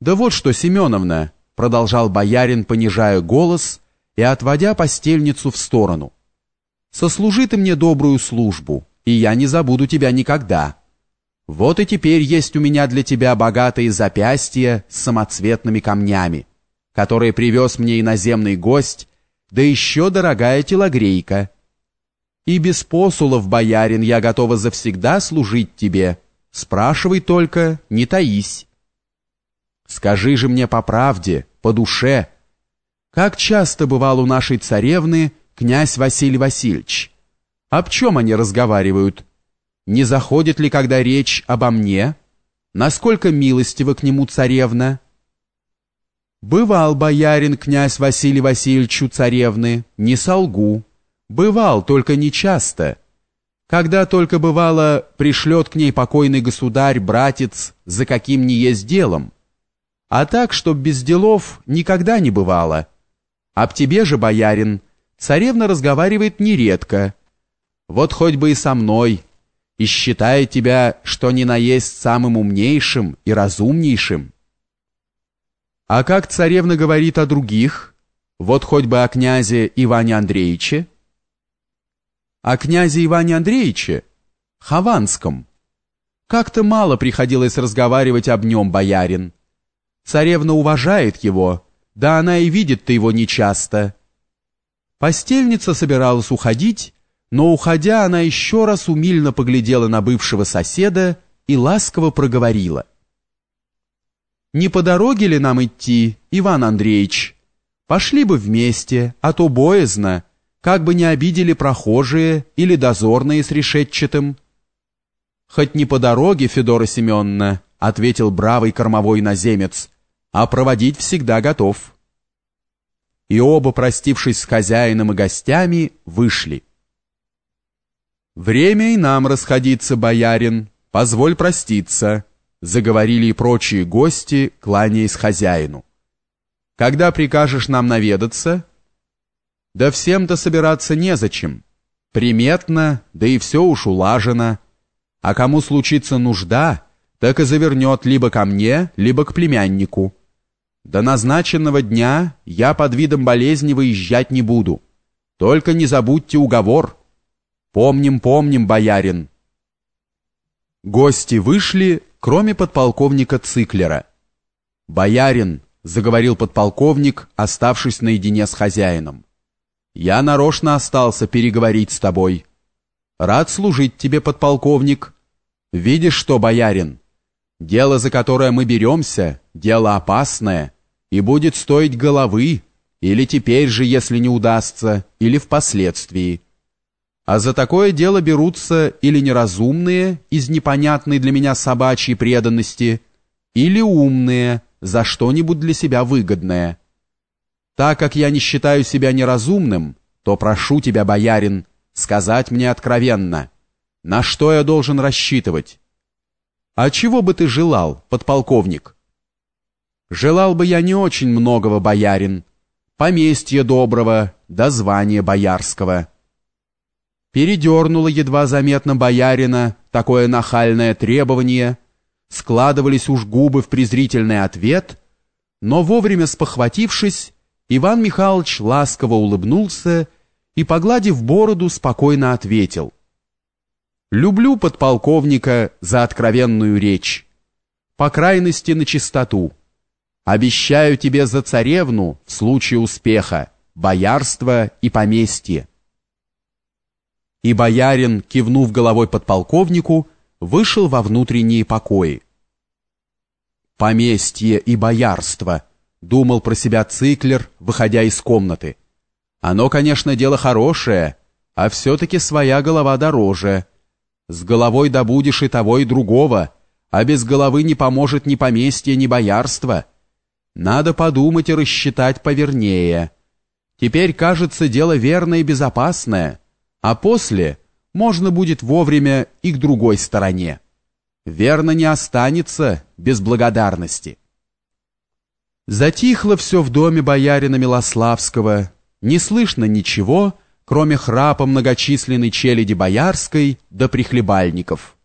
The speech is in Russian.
Да вот что, Семеновна, продолжал боярин, понижая голос и отводя постельницу в сторону. Сослужи ты мне добрую службу, и я не забуду тебя никогда. Вот и теперь есть у меня для тебя богатые запястья с самоцветными камнями, которые привез мне иноземный гость, да еще дорогая телогрейка. И без посулов, боярин, я готова завсегда служить тебе. Спрашивай только, не таись. Скажи же мне по правде, по душе, как часто бывал у нашей царевны князь Василий Васильевич? Об чем они разговаривают? Не заходит ли когда речь обо мне? Насколько милостива к нему царевна? Бывал боярин князь Василий Васильевич у царевны, не солгу. Бывал, только не часто. Когда только бывало, пришлет к ней покойный государь, братец, за каким ни есть делом. А так, чтоб без делов, никогда не бывало. Об тебе же, боярин, царевна разговаривает нередко. Вот хоть бы и со мной, и считает тебя, что не наесть самым умнейшим и разумнейшим. А как царевна говорит о других, вот хоть бы о князе Иване Андреевиче, о князе Иване Андреевиче, Хованском, как-то мало приходилось разговаривать об нем, боярин. Царевна уважает его, да она и видит-то его нечасто. Постельница собиралась уходить, но, уходя, она еще раз умильно поглядела на бывшего соседа и ласково проговорила. «Не по дороге ли нам идти, Иван Андреевич? Пошли бы вместе, а то боязно, как бы не обидели прохожие или дозорные с решетчатым». «Хоть не по дороге, Федора Семеновна», — ответил бравый кормовой наземец, «а проводить всегда готов». И оба, простившись с хозяином и гостями, вышли. «Время и нам расходиться, боярин, позволь проститься», заговорили и прочие гости, кланяясь хозяину. «Когда прикажешь нам наведаться?» «Да всем-то собираться незачем. Приметно, да и все уж улажено. А кому случится нужда, так и завернет либо ко мне, либо к племяннику. До назначенного дня я под видом болезни выезжать не буду. Только не забудьте уговор». Помним, помним, боярин. Гости вышли, кроме подполковника Циклера. Боярин, заговорил подполковник, оставшись наедине с хозяином. Я нарочно остался переговорить с тобой. Рад служить тебе, подполковник. Видишь что, боярин? Дело, за которое мы беремся, дело опасное и будет стоить головы, или теперь же, если не удастся, или впоследствии. А за такое дело берутся или неразумные из непонятной для меня собачьей преданности, или умные за что-нибудь для себя выгодное. Так как я не считаю себя неразумным, то прошу тебя, боярин, сказать мне откровенно, на что я должен рассчитывать. А чего бы ты желал, подполковник? Желал бы я не очень многого, боярин, поместья доброго, да звания боярского. Передернуло едва заметно боярина такое нахальное требование, складывались уж губы в презрительный ответ, но вовремя спохватившись, Иван Михайлович ласково улыбнулся и, погладив бороду, спокойно ответил. «Люблю подполковника за откровенную речь, по крайности на чистоту. Обещаю тебе за царевну в случае успеха, боярство и поместье» и боярин, кивнув головой подполковнику, вышел во внутренние покои. «Поместье и боярство», — думал про себя Циклер, выходя из комнаты. «Оно, конечно, дело хорошее, а все-таки своя голова дороже. С головой добудешь и того, и другого, а без головы не поможет ни поместье, ни боярство. Надо подумать и рассчитать повернее. Теперь, кажется, дело верное и безопасное» а после можно будет вовремя и к другой стороне. Верно не останется без благодарности. Затихло все в доме боярина Милославского, не слышно ничего, кроме храпа многочисленной челяди боярской до да прихлебальников.